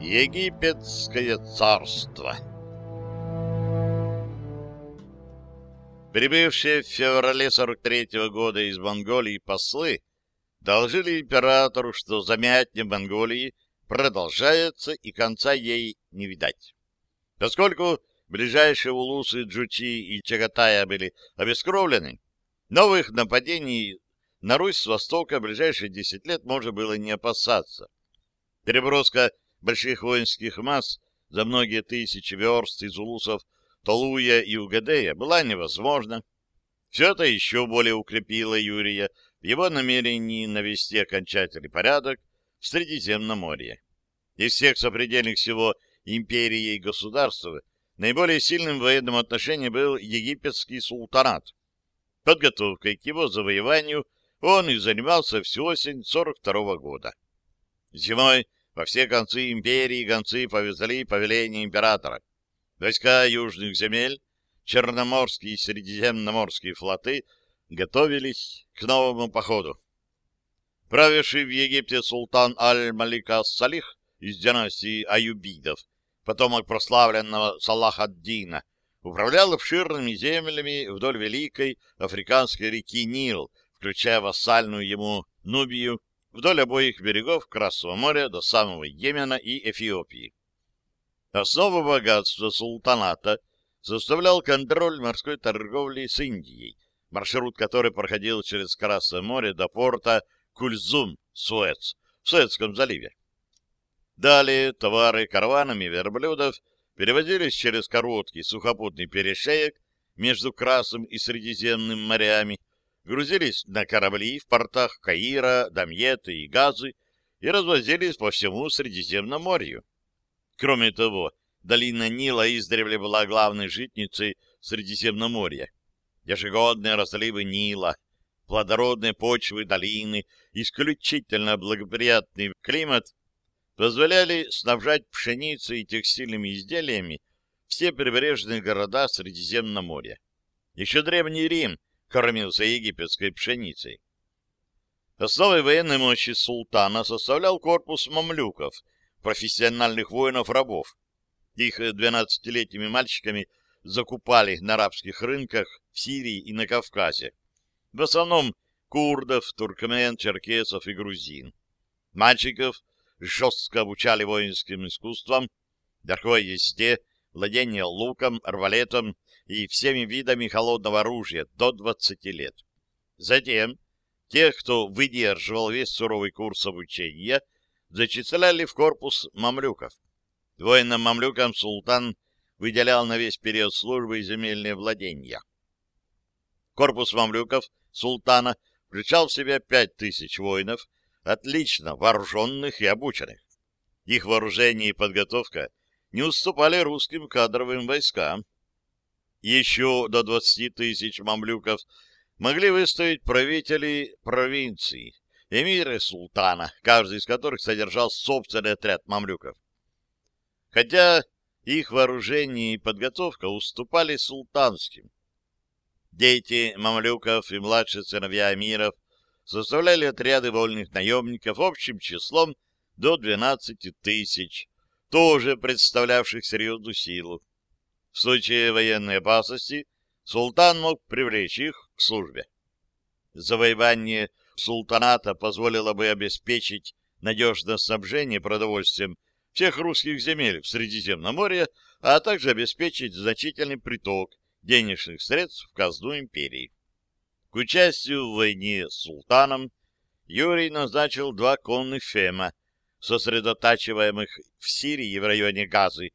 Египетское царство Прибывшие в феврале 43 -го года из Монголии послы доложили императору, что замятня Монголии продолжается и конца ей не видать. Поскольку ближайшие улусы Джучи и Чагатая были обескровлены, новых нападений на Русь с востока в ближайшие 10 лет можно было не опасаться. Переброска больших воинских масс за многие тысячи верст из улусов Толуя и Угадея была невозможна. Все это еще более укрепило Юрия в его намерении навести окончательный порядок в Средиземноморье. Из всех сопредельных всего империи и государств наиболее сильным в военном отношении был египетский султанат. Подготовкой к его завоеванию он и занимался всю осень 42 -го года. Зимой во все концы империи гонцы повезли повеление императора. Войска южных земель, Черноморские и Средиземноморские флоты готовились к новому походу. Правивший в Египте султан Аль-Малика Салих из династии Аюбидов, потомок прославленного Салах-ад-Дина, управлял обширными землями вдоль великой африканской реки Нил, включая вассальную ему Нубию, вдоль обоих берегов Красного моря до самого Йемена и Эфиопии. Основу богатства султаната составлял контроль морской торговли с Индией, маршрут которой проходил через Красное море до порта Кульзум, Суэц, в Суэцком заливе. Далее товары караванами верблюдов перевозились через короткий сухопутный перешеек между Красным и Средиземным морями, грузились на корабли в портах Каира, Дамьеты и Газы и развозились по всему Средиземноморью. Кроме того, долина Нила издревле была главной житницей Средиземноморья. Ежегодные разливы Нила, плодородные почвы долины, исключительно благоприятный климат позволяли снабжать пшеницей и текстильными изделиями все прибрежные города Средиземноморья. Еще Древний Рим кормился египетской пшеницей. Основой военной мощи султана составлял корпус мамлюков — профессиональных воинов-рабов. Их двенадцатилетними мальчиками закупали на арабских рынках в Сирии и на Кавказе. В основном курдов, туркмен, черкесов и грузин. Мальчиков жестко обучали воинским искусствам, верховой езде, владение луком, арбалетом и всеми видами холодного оружия до 20 лет. Затем тех, кто выдерживал весь суровый курс обучения, зачисляли в корпус мамлюков. Воинам-мамлюкам султан выделял на весь период службы земельные владения. Корпус мамлюков султана включал в себя пять тысяч воинов, отлично вооруженных и обученных. Их вооружение и подготовка не уступали русским кадровым войскам. Еще до 20 тысяч мамлюков могли выставить правители провинций, эмиры султана, каждый из которых содержал собственный отряд мамлюков. Хотя их вооружение и подготовка уступали султанским. Дети мамлюков и младшие сыновья эмиров составляли отряды вольных наемников общим числом до 12 тысяч, тоже представлявших серьезную силу. В случае военной опасности султан мог привлечь их к службе. Завоевание султаната позволило бы обеспечить надежное снабжение продовольствием всех русских земель в Средиземноморье, а также обеспечить значительный приток денежных средств в казну империи. К участию в войне с султаном Юрий назначил два конных фема, сосредотачиваемых в Сирии в районе Газы,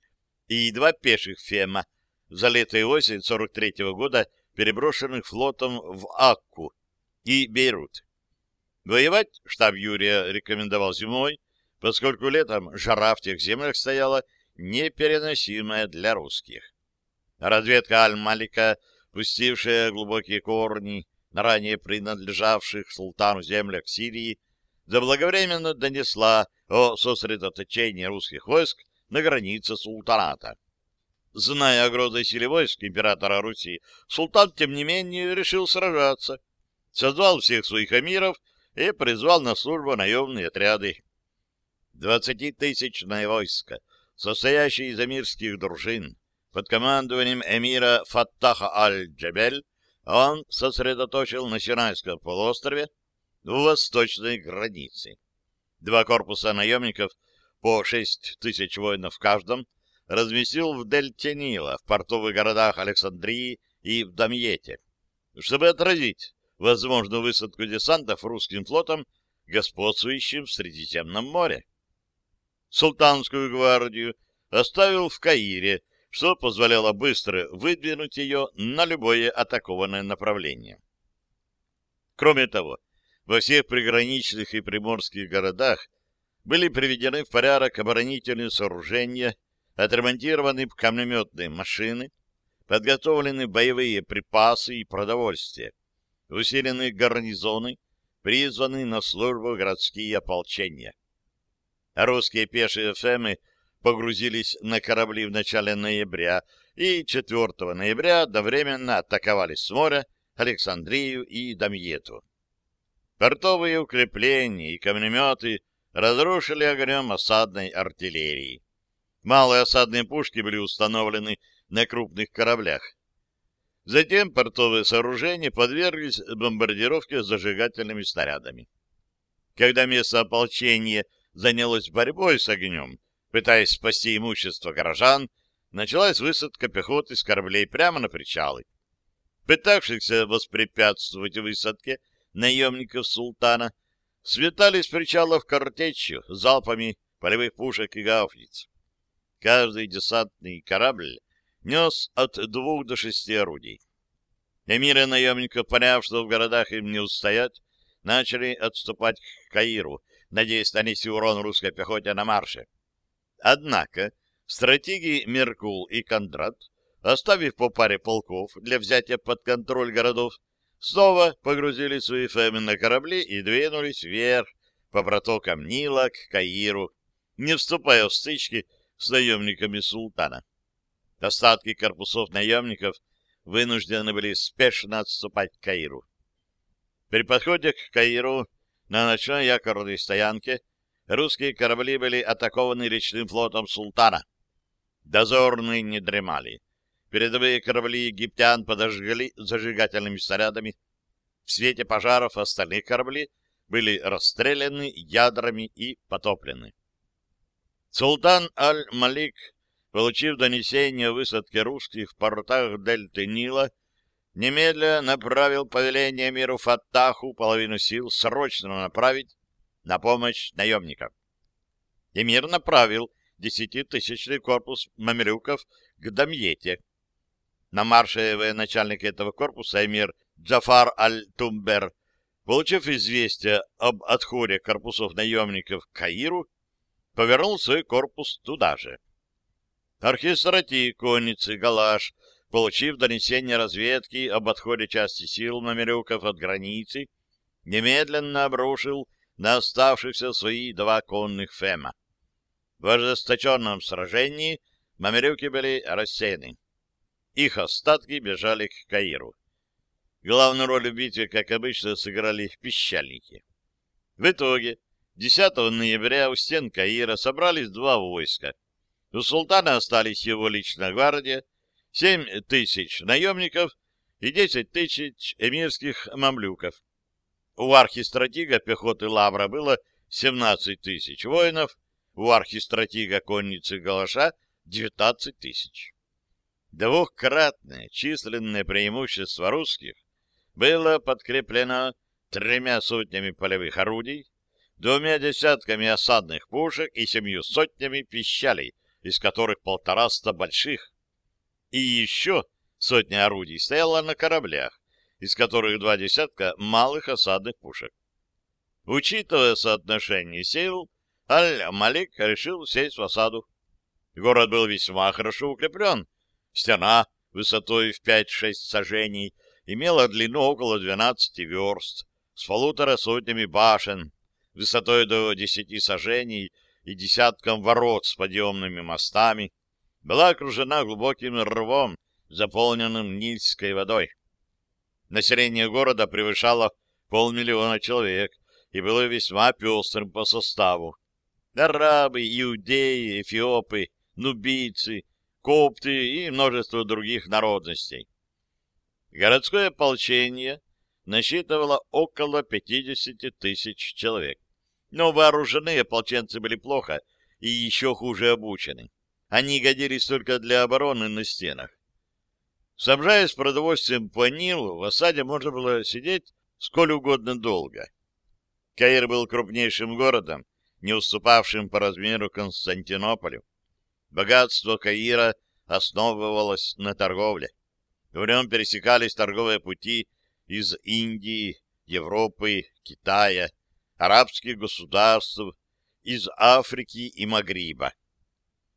и два пеших фема, за лето и осень 43 -го года переброшенных флотом в Акку и Бейрут. Воевать штаб Юрия рекомендовал зимой, поскольку летом жара в тех землях стояла непереносимая для русских. Разведка Аль-Малика, пустившая глубокие корни на ранее принадлежавших султану землях Сирии, заблаговременно донесла о сосредоточении русских войск на границе султаната. Зная о грозной силе войск императора Руси, султан, тем не менее, решил сражаться. Созвал всех своих эмиров и призвал на службу наемные отряды. Двадцатитысячное войско, состоящее из эмирских дружин, под командованием эмира Фаттаха аль-Джабель, он сосредоточил на Синайском полуострове у восточной границы. Два корпуса наемников по шесть тысяч воинов в каждом разместил в дельте Нила, в портовых городах Александрии и в Дамьете, чтобы отразить возможную высадку десантов русским флотом, господствующим в Средиземном море. Султанскую гвардию оставил в Каире, что позволяло быстро выдвинуть ее на любое атакованное направление. Кроме того, во всех приграничных и приморских городах были приведены в порядок оборонительные сооружения, отремонтированы камнеметные машины, подготовлены боевые припасы и продовольствие, усилены гарнизоны, призваны на службу городские ополчения. Русские пешие фемы погрузились на корабли в начале ноября и 4 ноября одновременно атаковали с моря Александрию и Дамьету. Портовые укрепления и камнеметы разрушили огнем осадной артиллерии. Малые осадные пушки были установлены на крупных кораблях. Затем портовые сооружения подверглись бомбардировке зажигательными снарядами. Когда место ополчения занялось борьбой с огнем, пытаясь спасти имущество горожан, началась высадка пехоты с кораблей прямо на причалы. Пытавшихся воспрепятствовать высадке наемников султана светали с причалов картечью, залпами полевых пушек и гаубиц. Каждый десантный корабль нес от двух до шести орудий. Эмиры наемников, поняв, что в городах им не устоять, начали отступать к Каиру, надеясь нанести урон русской пехоте на марше. Однако стратеги Меркул и Кондрат, оставив по паре полков для взятия под контроль городов, снова погрузили свои фемы на корабли и двинулись вверх по протокам Нила к Каиру, не вступая в стычки с наемниками султана. Остатки корпусов наемников вынуждены были спешно отступать к Каиру. При подходе к Каиру на ночной якорной стоянке русские корабли были атакованы речным флотом султана. Дозорные не дремали. Передовые корабли египтян подожгли зажигательными снарядами. В свете пожаров остальных корабли были расстреляны ядрами и потоплены. Султан Аль-Малик, получив донесение о высадке русских в портах дельты Нила, немедля направил повеление миру Фаттаху половину сил срочно направить на помощь наемникам. Эмир направил десятитысячный корпус мамрюков к Дамьете. На марше военачальник этого корпуса эмир Джафар Аль-Тумбер, получив известие об отходе корпусов наемников к Каиру, повернул свой корпус туда же. Архистрати, конницы, Галаш, получив донесение разведки об отходе части сил мамилюков от границы, немедленно обрушил на оставшихся свои два конных фема. В ожесточенном сражении мамилюки были рассеяны. Их остатки бежали к Каиру. Главную роль в битве, как обычно, сыграли пищальники. В итоге 10 ноября у стен Каира собрались два войска. У султана остались его личная гвардия, 7 тысяч наемников и 10 тысяч эмирских мамлюков. У архистратига пехоты Лавра было 17 тысяч воинов, у архистратига конницы Галаша 19 тысяч. Двухкратное численное преимущество русских было подкреплено тремя сотнями полевых орудий, двумя десятками осадных пушек и семью сотнями пищалей, из которых полтораста больших. И еще сотня орудий стояла на кораблях, из которых два десятка малых осадных пушек. Учитывая соотношение сил, Аль-Малик решил сесть в осаду. Город был весьма хорошо укреплен. Стена высотой в 5-6 сажений имела длину около 12 верст, с полутора сотнями башен, высотой до десяти сажений и десятком ворот с подъемными мостами, была окружена глубоким рвом, заполненным Нильской водой. Население города превышало полмиллиона человек и было весьма пестрым по составу. Арабы, иудеи, эфиопы, нубийцы, копты и множество других народностей. Городское ополчение насчитывало около 50 тысяч человек. Но вооруженные ополченцы были плохо и еще хуже обучены. Они годились только для обороны на стенах. Снабжаясь продовольствием по Нилу, в осаде можно было сидеть сколь угодно долго. Каир был крупнейшим городом, не уступавшим по размеру Константинополю. Богатство Каира основывалось на торговле. В нем пересекались торговые пути из Индии, Европы, Китая, арабских государств, из Африки и Магриба.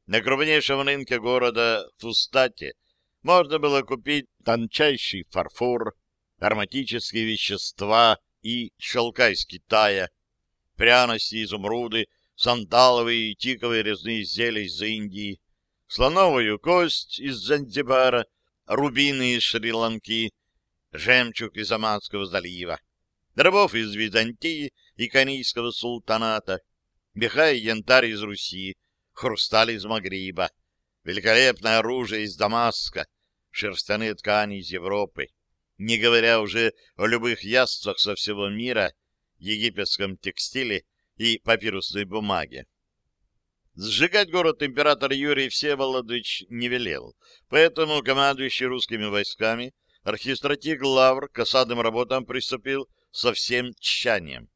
На крупнейшем рынке города Фустате можно было купить тончайший фарфор, ароматические вещества и шелка из Китая, пряности, изумруды, сандаловые и тиковые резные изделия из Индии, слоновую кость из Занзибара, рубины из Шри-Ланки, жемчуг из Аманского залива, рабов из Византии и Канийского султаната, меха и янтарь из Руси, хрусталь из Магриба, великолепное оружие из Дамаска, шерстяные ткани из Европы, не говоря уже о любых яствах со всего мира, египетском текстиле и папирусной бумаге. Сжигать город император Юрий Всеволодович не велел, поэтому командующий русскими войсками архистратиг Лавр к осадным работам приступил со всем тщанием.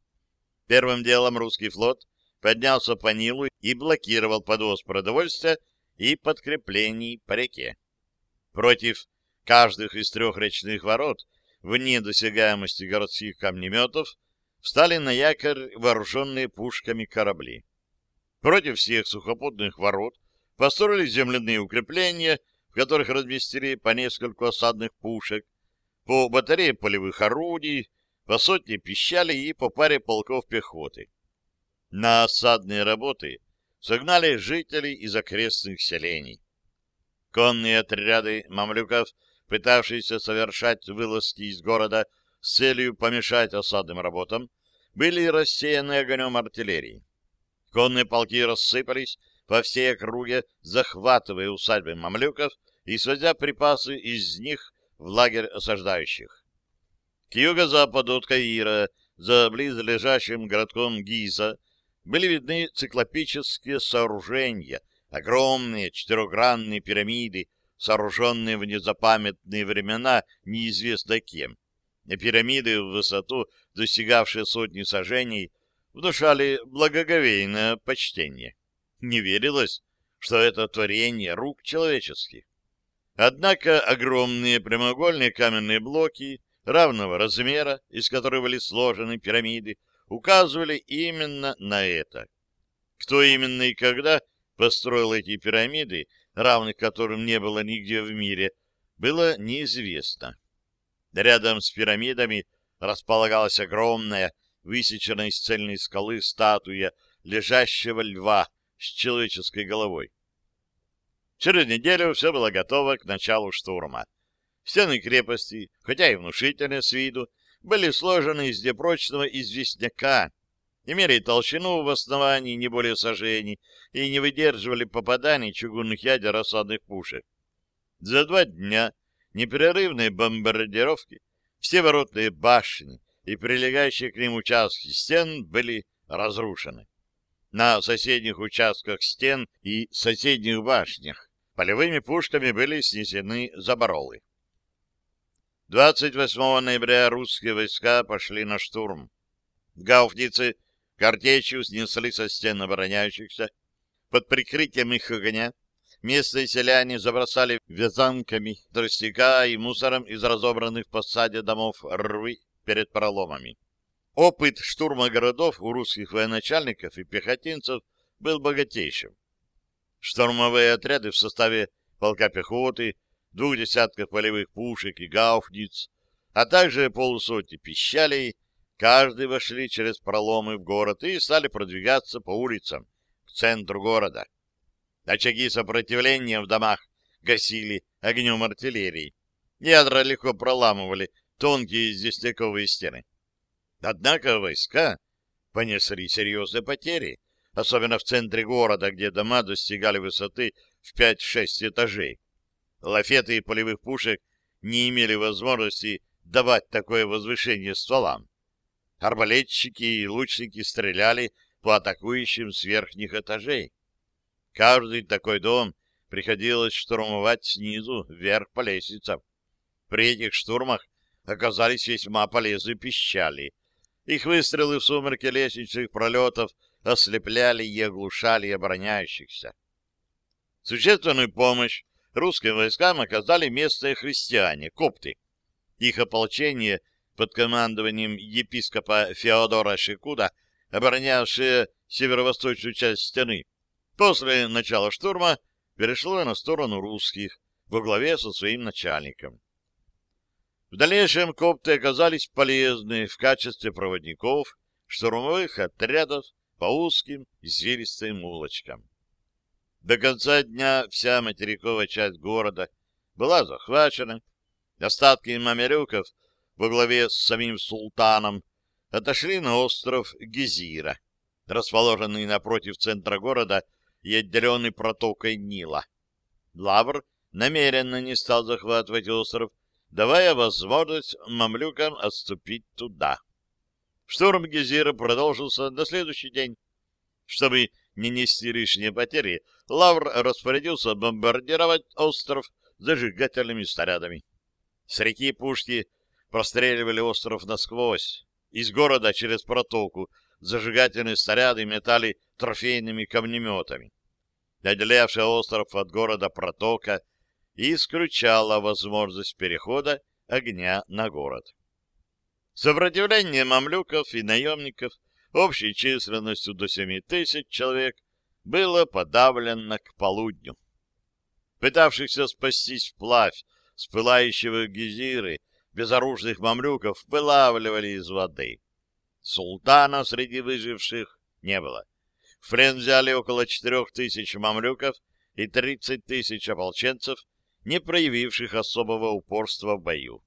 Первым делом русский флот поднялся по Нилу и блокировал подвоз продовольствия и подкреплений по реке. Против каждых из трех речных ворот, вне досягаемости городских камнеметов, встали на якорь вооруженные пушками корабли. Против всех сухопутных ворот построили земляные укрепления, в которых разместили по нескольку осадных пушек, по батарее полевых орудий, по сотне пищали и по паре полков пехоты. На осадные работы согнали жителей из окрестных селений. Конные отряды мамлюков, пытавшиеся совершать вылазки из города с целью помешать осадным работам, были рассеяны огнем артиллерии. Конные полки рассыпались по всей округе, захватывая усадьбы мамлюков и свозя припасы из них в лагерь осаждающих. К юго-западу от Каира, за близлежащим городком Гиза, были видны циклопические сооружения, огромные четырехгранные пирамиды, сооруженные в незапамятные времена неизвестно кем. И пирамиды в высоту, достигавшие сотни сажений, внушали благоговейное почтение. Не верилось, что это творение рук человеческих. Однако огромные прямоугольные каменные блоки равного размера, из которых были сложены пирамиды, указывали именно на это. Кто именно и когда построил эти пирамиды, равных которым не было нигде в мире, было неизвестно. Рядом с пирамидами располагалась огромная, высеченная из цельной скалы статуя лежащего льва с человеческой головой. Через неделю все было готово к началу штурма. Стены крепости, хотя и внушительные с виду, были сложены из непрочного известняка, имели толщину в основании не более сажений и не выдерживали попаданий чугунных ядер осадных пушек. За два дня непрерывной бомбардировки все воротные башни и прилегающие к ним участки стен были разрушены. На соседних участках стен и соседних башнях полевыми пушками были снесены заборолы. 28 ноября русские войска пошли на штурм. Гауфницы картечью снесли со стен обороняющихся. Под прикрытием их огня местные селяне забросали вязанками тростника и мусором из разобранных в посаде домов рвы перед проломами. Опыт штурма городов у русских военачальников и пехотинцев был богатейшим. Штурмовые отряды в составе полка пехоты, двух десятков полевых пушек и гауфниц, а также полусотни пищалей, каждый вошли через проломы в город и стали продвигаться по улицам к центру города. Очаги сопротивления в домах гасили огнем артиллерии. Ядра легко проламывали тонкие известняковые стены. Однако войска понесли серьезные потери, особенно в центре города, где дома достигали высоты в 5-6 этажей. Лафеты полевых пушек не имели возможности давать такое возвышение стволам. Арбалетчики и лучники стреляли по атакующим с верхних этажей. Каждый такой дом приходилось штурмовать снизу вверх по лестницам. При этих штурмах оказались весьма полезны пищали. Их выстрелы в сумерке лестничных пролетов ослепляли и оглушали обороняющихся. Существенную помощь русским войскам оказали местные христиане, копты. Их ополчение под командованием епископа Феодора Шикуда, оборонявшее северо-восточную часть стены, после начала штурма перешло на сторону русских во главе со своим начальником. В дальнейшем копты оказались полезны в качестве проводников штурмовых отрядов по узким извилистым улочкам. До конца дня вся материковая часть города была захвачена. Остатки мамерюков во главе с самим султаном отошли на остров Гезира, расположенный напротив центра города и отделенный протокой Нила. Лавр намеренно не стал захватывать остров, давая возможность мамлюкам отступить туда. Штурм Гезира продолжился на следующий день. Чтобы не нести лишние потери, Лавр распорядился бомбардировать остров зажигательными снарядами. С реки пушки простреливали остров насквозь. Из города через протоку зажигательные снаряды метали трофейными камнеметами. Отделявшая остров от города протока исключала возможность перехода огня на город. Сопротивление мамлюков и наемников общей численностью до 7 тысяч человек было подавлено к полудню. Пытавшихся спастись вплавь с пылающего гизиры безоружных мамлюков вылавливали из воды. Султана среди выживших не было. В плен взяли около четырех тысяч мамлюков и тридцать тысяч ополченцев, не проявивших особого упорства в бою.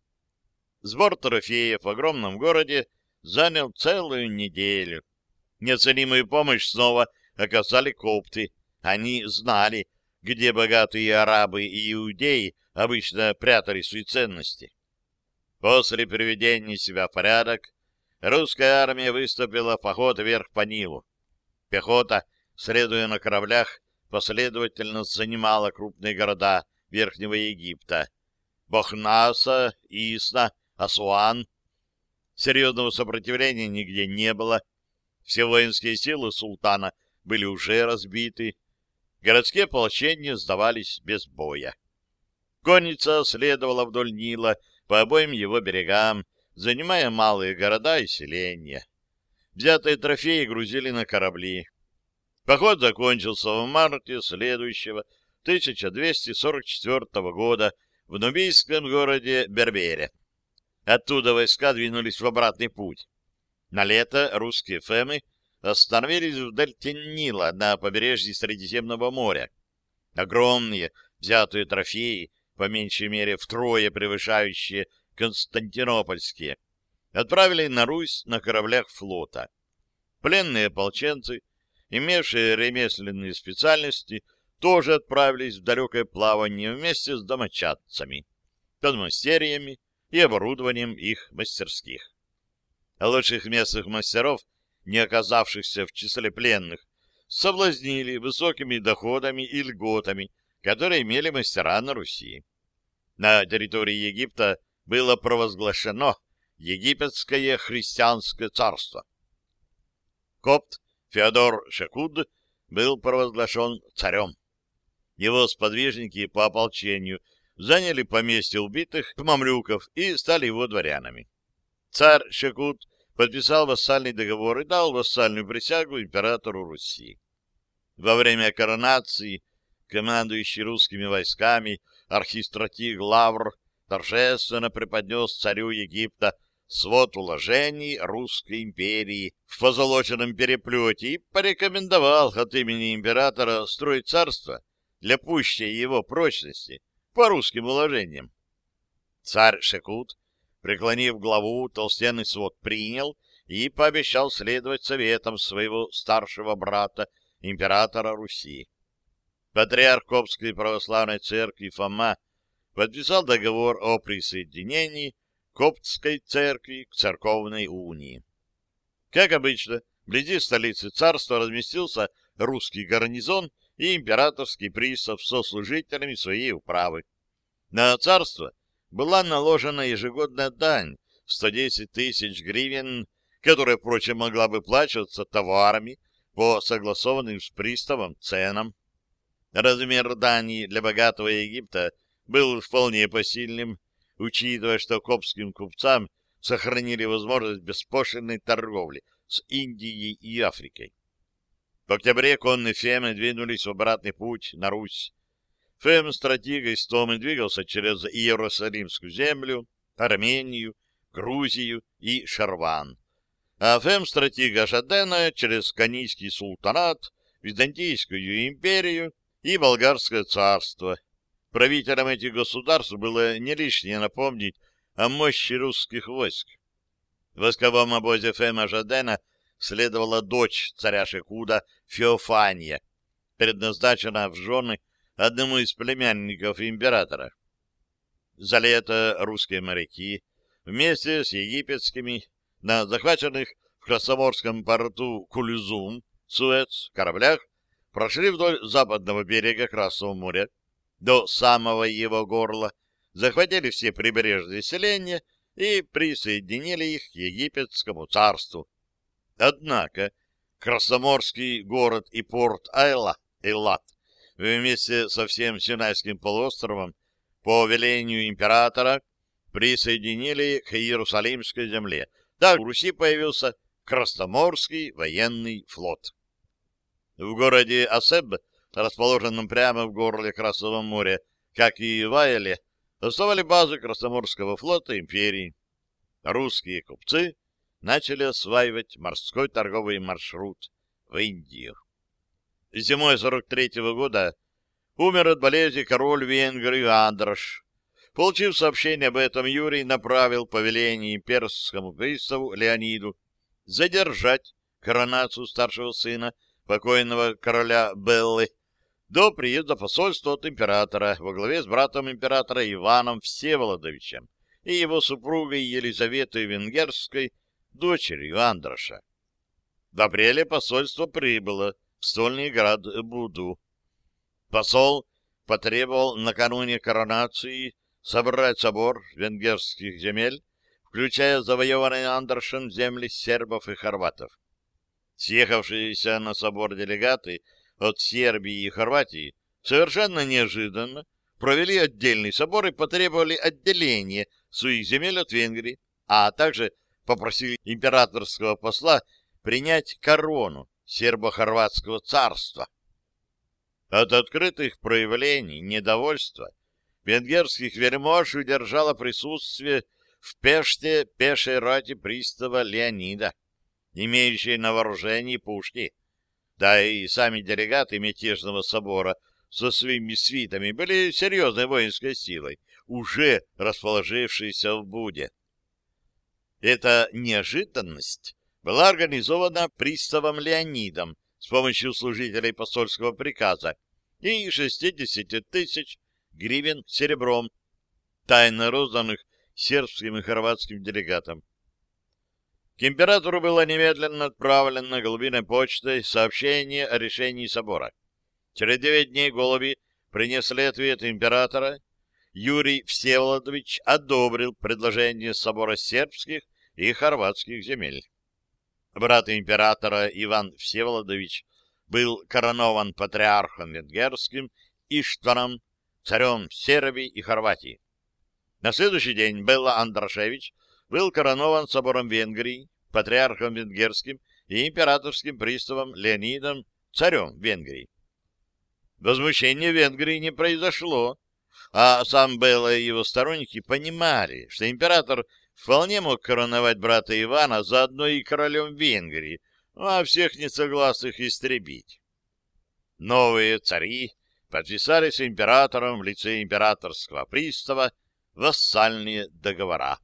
Сбор трофеев в огромном городе занял целую неделю. Неоценимую помощь снова оказали копты. Они знали, где богатые арабы и иудеи обычно прятали свои ценности. После приведения себя в порядок, русская армия выступила в поход вверх по Нилу. Пехота, следуя на кораблях, последовательно занимала крупные города Верхнего Египта. Бохнаса, Исна, Асуан. Серьезного сопротивления нигде не было. Все воинские силы султана были уже разбиты. Городские ополчения сдавались без боя. Конница следовала вдоль Нила по обоим его берегам, занимая малые города и селения. Взятые трофеи грузили на корабли. Поход закончился в марте следующего 1244 года в нубийском городе Бербере. Оттуда войска двинулись в обратный путь. На лето русские фемы остановились в дельте Нила на побережье Средиземного моря. Огромные взятые трофеи, по меньшей мере втрое превышающие константинопольские, отправили на Русь на кораблях флота. Пленные ополченцы, имевшие ремесленные специальности, тоже отправились в далекое плавание вместе с домочадцами, подмастерьями и оборудованием их мастерских. А лучших местных мастеров, не оказавшихся в числе пленных, соблазнили высокими доходами и льготами, которые имели мастера на Руси. На территории Египта было провозглашено Египетское христианское царство. Копт Феодор Шекуд был провозглашен царем. Его сподвижники по ополчению заняли поместье убитых мамлюков и стали его дворянами. Царь Шекут подписал вассальный договор и дал вассальную присягу императору Руси. Во время коронации командующий русскими войсками архистратиг Лавр торжественно преподнес царю Египта свод уложений Русской империи в позолоченном переплете и порекомендовал от имени императора строить царство для пущей его прочности по русским уложениям. Царь Шекут, преклонив главу, толстенный свод принял и пообещал следовать советам своего старшего брата, императора Руси. Патриарх Копской православной церкви Фома подписал договор о присоединении Коптской церкви к церковной унии. Как обычно, вблизи столицы царства разместился русский гарнизон и императорский пристав со служителями своей управы. На царство была наложена ежегодная дань 110 тысяч гривен, которая, впрочем, могла бы плачиваться товарами по согласованным с приставом ценам. Размер дани для богатого Египта был вполне посильным, учитывая, что копским купцам сохранили возможность беспошлинной торговли с Индией и Африкой. В октябре конные фемы двинулись в обратный путь на Русь. Фем стратега Истомы двигался через Иерусалимскую землю, Армению, Грузию и Шарван, а Фем стратега Жадена через Канийский султанат, Византийскую империю и Болгарское царство. Правителям этих государств было не лишнее напомнить о мощи русских войск. В восковом обозе Фема Жадена следовала дочь царя Шекуда Феофания, предназначена в жены одному из племянников императора. За лето русские моряки вместе с египетскими на захваченных в Красоморском порту Кулюзум, Суэц, кораблях прошли вдоль западного берега Красного моря до самого его горла, захватили все прибрежные селения и присоединили их к египетскому царству. Однако Красноморский город и порт Айла, Эйлат, вместе со всем Синайским полуостровом по велению императора присоединили к Иерусалимской земле. Так в Руси появился Красноморский военный флот. В городе Асеб, расположенном прямо в горле Красного моря, как и в Айле, основали базу Красноморского флота империи. Русские купцы начали осваивать морской торговый маршрут в Индию. Зимой 43 -го года умер от болезни король Венгрии Андрош. Получив сообщение об этом, Юрий направил повеление имперскому приставу Леониду задержать коронацию старшего сына покойного короля Беллы до приезда посольства от императора во главе с братом императора Иваном Всеволодовичем и его супругой Елизаветой Венгерской, дочерью Андроша. В апреле посольство прибыло в стольный град Буду. Посол потребовал накануне коронации собрать собор венгерских земель, включая завоеванные Андрошем земли сербов и хорватов. Съехавшиеся на собор делегаты от Сербии и Хорватии совершенно неожиданно провели отдельный собор и потребовали отделения своих земель от Венгрии, а также попросили императорского посла принять корону сербо-хорватского царства. От открытых проявлений недовольства венгерских вельмож удержало присутствие в Пеште пешей роте пристава Леонида имеющие на вооружении пушки. Да и сами делегаты мятежного собора со своими свитами были серьезной воинской силой, уже расположившейся в Буде. Эта неожиданность была организована приставом Леонидом с помощью служителей посольского приказа и 60 тысяч гривен серебром, тайно розданных сербским и хорватским делегатам. К императору было немедленно отправлено голубиной почтой сообщение о решении собора. Через девять дней голуби принесли ответ императора. Юрий Всеволодович одобрил предложение собора сербских и хорватских земель. Брат императора Иван Всеволодович был коронован патриархом венгерским Иштваном, царем Сербии и Хорватии. На следующий день Белла Андрашевич был коронован собором Венгрии, патриархом венгерским и императорским приставом Леонидом, царем Венгрии. Возмущения в Венгрии не произошло, а сам Белла и его сторонники понимали, что император вполне мог короновать брата Ивана заодно и королем Венгрии, а всех несогласных истребить. Новые цари подписали с императором в лице императорского пристава вассальные договора.